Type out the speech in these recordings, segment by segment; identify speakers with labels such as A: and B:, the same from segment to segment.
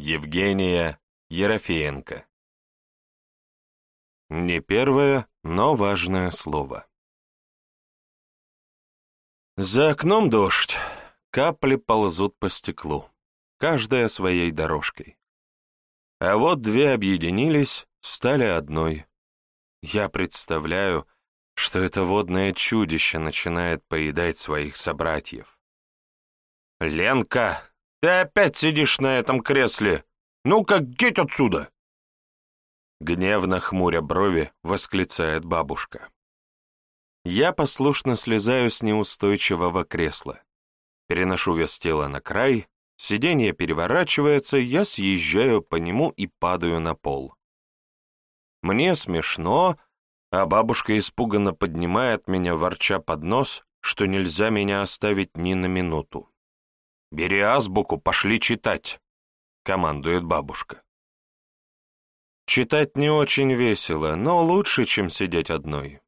A: Евгения Ерофеенко. Не первое, но важное слово. За окном дождь, капли ползут по стеклу, каждая своей дорожкой. А вот две объединились, стали одной. Я представляю, что это водное чудище начинает поедать своих собратьев. «Ленка, ты опять сидишь на этом кресле! Ну-ка, геть отсюда!» Гневно хмуря брови, восклицает бабушка. Я послушно слезаю с неустойчивого кресла. Переношу вес тела на край, сиденье переворачивается, я съезжаю по нему и падаю на пол. Мне смешно, а бабушка испуганно поднимает меня, ворча под нос, что нельзя меня оставить ни на минуту. «Бери азбуку, пошли читать», — командует бабушка. Читать не очень весело, но лучше, чем сидеть одной.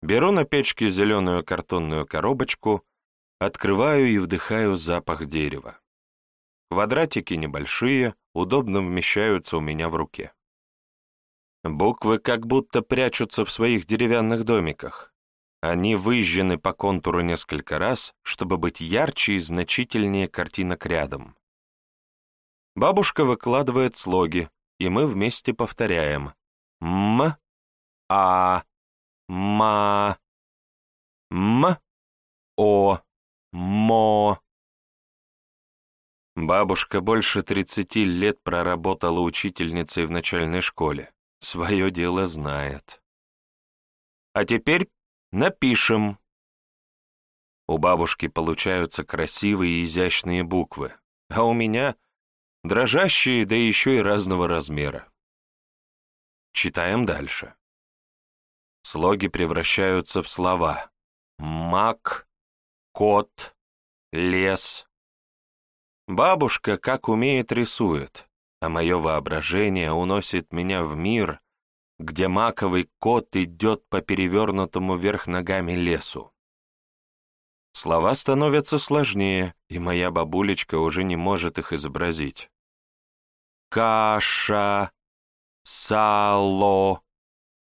A: Беру на печке зеленую картонную коробочку, открываю и вдыхаю запах дерева. Квадратики небольшие, удобно вмещаются у меня в руке. Буквы как будто прячутся в своих деревянных домиках. Они выжжены по контуру несколько раз, чтобы быть ярче и значительнее картинок рядом. Бабушка выкладывает слоги, и мы вместе повторяем «М», «А», «Ма», «М», «О», «Мо». Бабушка больше тридцати лет проработала учительницей в начальной школе. Свое дело знает. А теперь Напишем. У бабушки получаются красивые и изящные буквы, а у меня дрожащие, да еще и разного размера. Читаем дальше. Слоги превращаются в слова. Мак, кот, лес. Бабушка, как умеет, рисует, а мое воображение уносит меня в мир, где маковый кот идет по перевернутому вверх ногами лесу. Слова становятся сложнее, и моя бабулечка уже не может их изобразить. Каша, сало,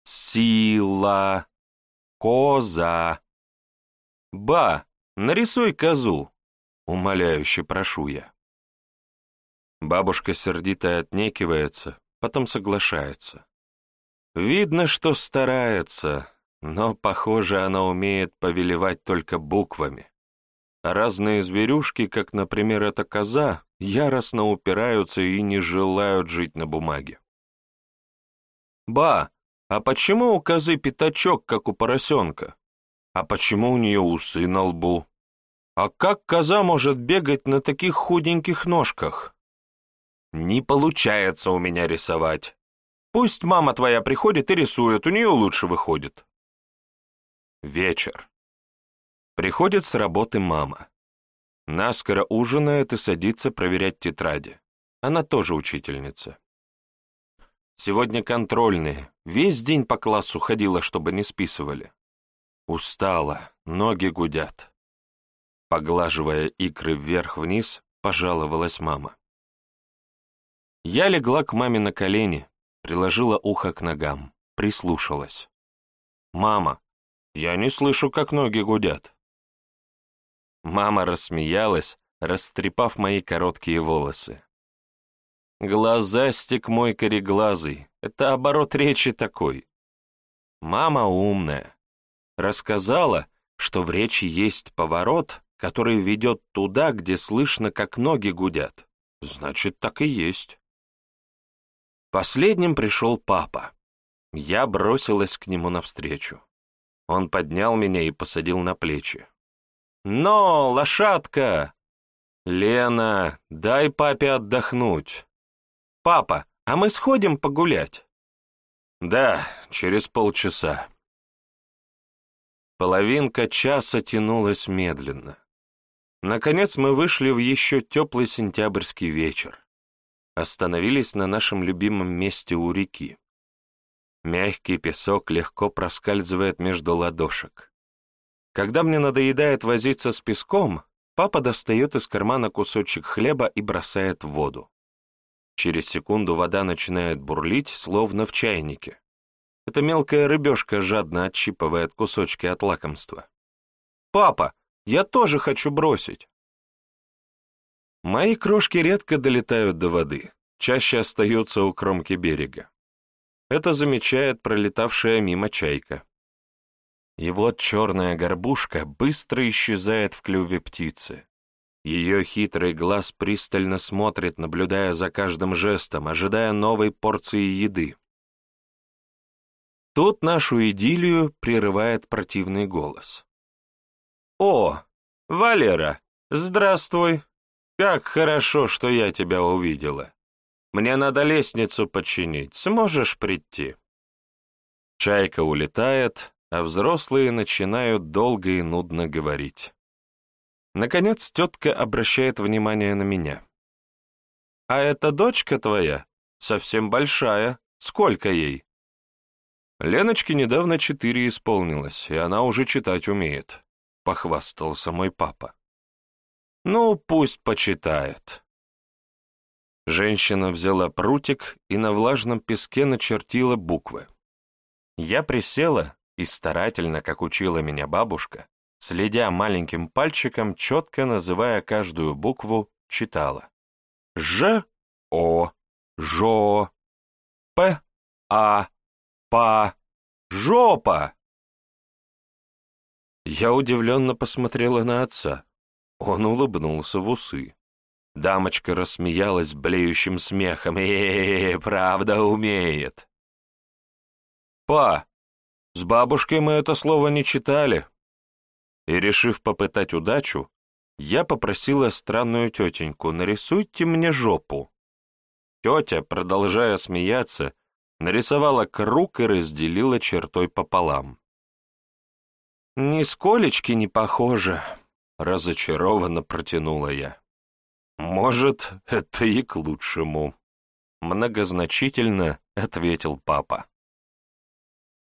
A: сила, коза. Ба, нарисуй козу, умоляюще прошу я. Бабушка сердито отнекивается, потом соглашается. Видно, что старается, но, похоже, она умеет повелевать только буквами. разные зверюшки, как, например, эта коза, яростно упираются и не желают жить на бумаге. «Ба, а почему у козы пятачок, как у поросенка? А почему у нее усы на лбу? А как коза может бегать на таких худеньких ножках?» «Не получается у меня рисовать», Пусть мама твоя приходит и рисует, у нее лучше выходит. Вечер. Приходит с работы мама. Наскоро ужинает и садится проверять тетради. Она тоже учительница. Сегодня контрольные. Весь день по классу ходила, чтобы не списывали. Устала, ноги гудят. Поглаживая икры вверх-вниз, пожаловалась мама. Я легла к маме на колени, приложила ухо к ногам, прислушалась. «Мама, я не слышу, как ноги гудят». Мама рассмеялась, растрепав мои короткие волосы. «Глазастик мой кореглазый, это оборот речи такой». Мама умная. Рассказала, что в речи есть поворот, который ведет туда, где слышно, как ноги гудят. Значит, так и есть. Последним пришел папа. Я бросилась к нему навстречу. Он поднял меня и посадил на плечи. «Но, лошадка!» «Лена, дай папе отдохнуть!» «Папа, а мы сходим погулять?» «Да, через полчаса». Половинка часа тянулась медленно. Наконец мы вышли в еще теплый сентябрьский вечер остановились на нашем любимом месте у реки. Мягкий песок легко проскальзывает между ладошек. Когда мне надоедает возиться с песком, папа достает из кармана кусочек хлеба и бросает в воду. Через секунду вода начинает бурлить, словно в чайнике. Эта мелкая рыбешка жадно отщипывает кусочки от лакомства. «Папа, я тоже хочу бросить!» Мои крошки редко долетают до воды, чаще остаются у кромки берега. Это замечает пролетавшая мимо чайка. И вот черная горбушка быстро исчезает в клюве птицы. Ее хитрый глаз пристально смотрит, наблюдая за каждым жестом, ожидая новой порции еды. Тут нашу идиллию прерывает противный голос. «О, Валера, здравствуй! Как хорошо, что я тебя увидела. Мне надо лестницу починить, сможешь прийти?» Чайка улетает, а взрослые начинают долго и нудно говорить. Наконец тетка обращает внимание на меня. «А эта дочка твоя совсем большая. Сколько ей?» Леночке недавно четыре исполнилось, и она уже читать умеет, — похвастался мой папа. Ну, пусть почитает. Женщина взяла прутик и на влажном песке начертила буквы. Я присела и старательно, как учила меня бабушка, следя маленьким пальчиком, четко называя каждую букву, читала. Ж, О, Жо, П, А, Па, жопа!» Я удивленно посмотрела на отца. Он улыбнулся в усы. Дамочка рассмеялась блеющим смехом. э, -э, -э правда умеет!» «Па, с бабушкой мы это слово не читали». И, решив попытать удачу, я попросила странную тетеньку, нарисуйте мне жопу. Тетя, продолжая смеяться, нарисовала круг и разделила чертой пополам. «Нисколечки не похоже», — разочарованно протянула я. «Может, это и к лучшему», — многозначительно ответил папа.